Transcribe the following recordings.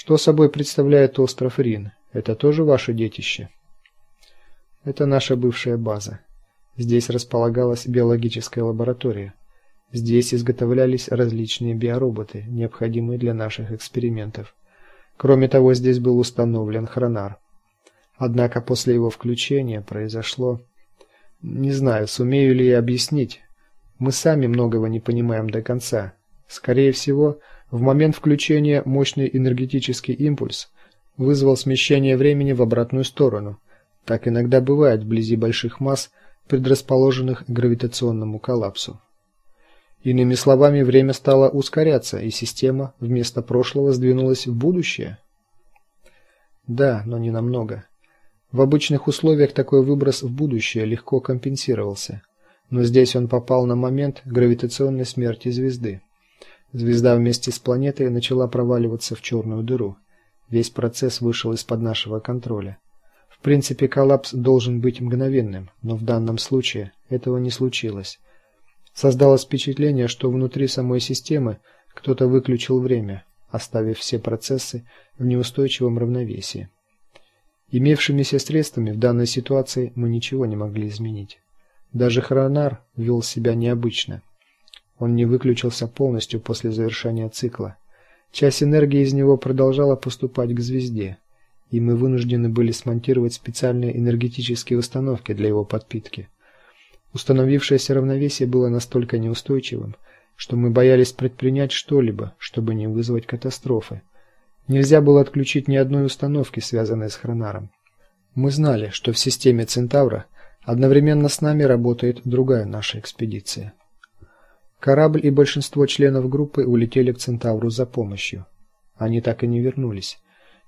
Что собой представляет остров Рин? Это тоже ваше детище? Это наша бывшая база. Здесь располагалась биологическая лаборатория. Здесь изготовлялись различные биороботы, необходимые для наших экспериментов. Кроме того, здесь был установлен хронар. Однако после его включения произошло, не знаю, сумею ли я объяснить. Мы сами многого не понимаем до конца. Скорее всего, в момент включения мощный энергетический импульс вызвал смещение времени в обратную сторону. Так иногда бывает вблизи больших масс, предрасположенных к гравитационному коллапсу. Иными словами, время стало ускоряться, и система вместо прошлого сдвинулась в будущее. Да, но не намного. В обычных условиях такой выброс в будущее легко компенсировался, но здесь он попал на момент гравитационной смерти звезды. Звезда вместе с планетой начала проваливаться в черную дыру. Весь процесс вышел из-под нашего контроля. В принципе, коллапс должен быть мгновенным, но в данном случае этого не случилось. Создалось впечатление, что внутри самой системы кто-то выключил время, оставив все процессы в неустойчивом равновесии. Имевшимися средствами в данной ситуации мы ничего не могли изменить. Даже Хронар вел себя необычно. Он не выключился полностью после завершения цикла. Часть энергии из него продолжала поступать к звезде, и мы вынуждены были смонтировать специальные энергетические установки для его подпитки. Установившееся равновесие было настолько неустойчивым, что мы боялись предпринять что-либо, чтобы не вызвать катастрофы. Нельзя было отключить ни одной установки, связанной с хронаром. Мы знали, что в системе Центавра одновременно с нами работает другая наша экспедиция. Корабль и большинство членов группы улетели к Центавру за помощью. Они так и не вернулись,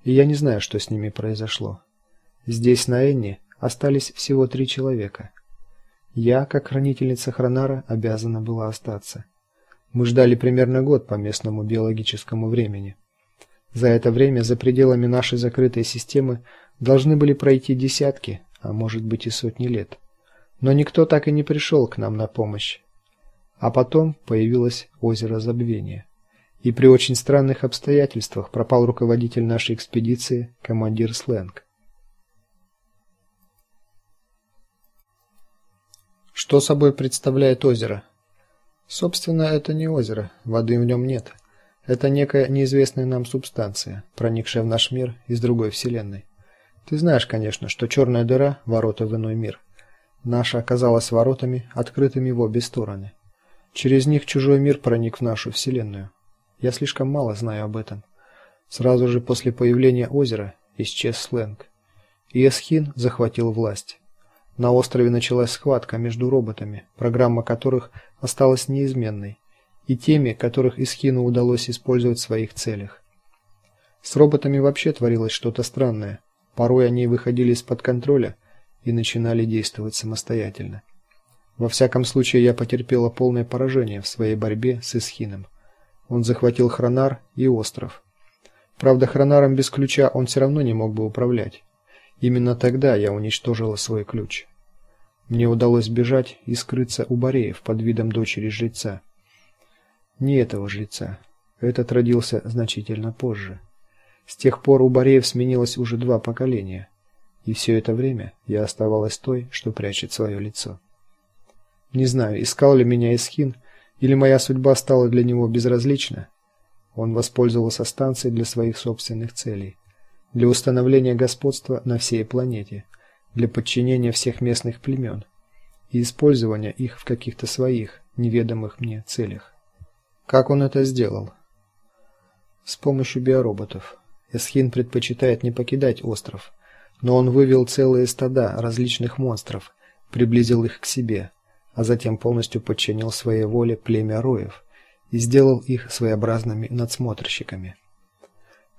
и я не знаю, что с ними произошло. Здесь на Энне остались всего три человека. Я, как хранительница Хронара, обязана была остаться. Мы ждали примерно год по местному биологическому времени. За это время за пределами нашей закрытой системы должны были пройти десятки, а может быть и сотни лет. Но никто так и не пришел к нам на помощь. А потом появилось озеро Забвения. И при очень странных обстоятельствах пропал руководитель нашей экспедиции, командир Сленг. Что собой представляет озеро? Собственно, это не озеро, воды в нем нет. Это некая неизвестная нам субстанция, проникшая в наш мир из другой вселенной. Ты знаешь, конечно, что черная дыра ворота в иной мир. Наша оказалась воротами, открытыми в обе стороны. Через них чужой мир проник в нашу вселенную. Я слишком мало знаю об этом. Сразу же после появления озера исчез сленг. И Эсхин захватил власть. На острове началась схватка между роботами, программа которых осталась неизменной, и теми, которых Исхину удалось использовать в своих целях. С роботами вообще творилось что-то странное. Порой они выходили из-под контроля и начинали действовать самостоятельно. Во всяком случае, я потерпела полное поражение в своей борьбе с Исхином. Он захватил Хронар и остров. Правда, Хронаром без ключа он все равно не мог бы управлять. Именно тогда я уничтожила свой ключ. Мне удалось бежать и скрыться у Бореев под видом дочери жреца. Не этого жреца. Этот родился значительно позже. С тех пор у Бореев сменилось уже два поколения, и все это время я оставалась той, что прячет свое лицо. Не знаю, искал ли меня Исхин, или моя судьба стала для него безразлична. Он воспользовался станцией для своих собственных целей, для установления господства на всей планете для подчинения всех местных племен и использования их в каких-то своих неведомых мне целях. Как он это сделал? С помощью биороботов. Эсхин предпочитает не покидать остров, но он вывел целые стада различных монстров, приблизил их к себе, а затем полностью подчинил своей воле племя роев и сделал их своеобразными надсмотрщиками.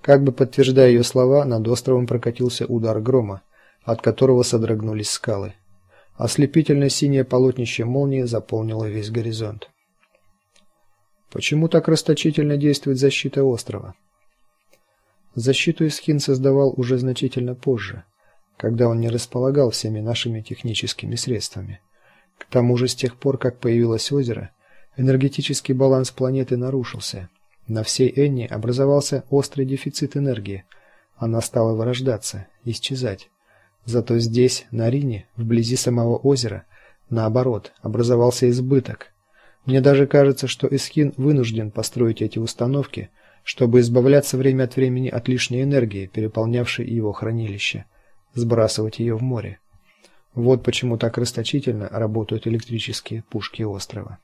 Как бы подтверждая ее слова, над островом прокатился удар грома, от которого содрогнулись скалы. Ослепительно синее полотнище молнии заполнило весь горизонт. Почему так расточительно действует защита острова? Защиту Искин создавал уже значительно позже, когда он не располагал всеми нашими техническими средствами. К тому же с тех пор, как появилось озеро, энергетический баланс планеты нарушился, На всей Энни образовался острый дефицит энергии. Она стала вырождаться, исчезать. Зато здесь, на Рине, вблизи самого озера, наоборот, образовался избыток. Мне даже кажется, что Эскин вынужден построить эти установки, чтобы избавляться время от времени от лишней энергии, переполнявшей его хранилище, сбрасывать ее в море. Вот почему так расточительно работают электрические пушки острова.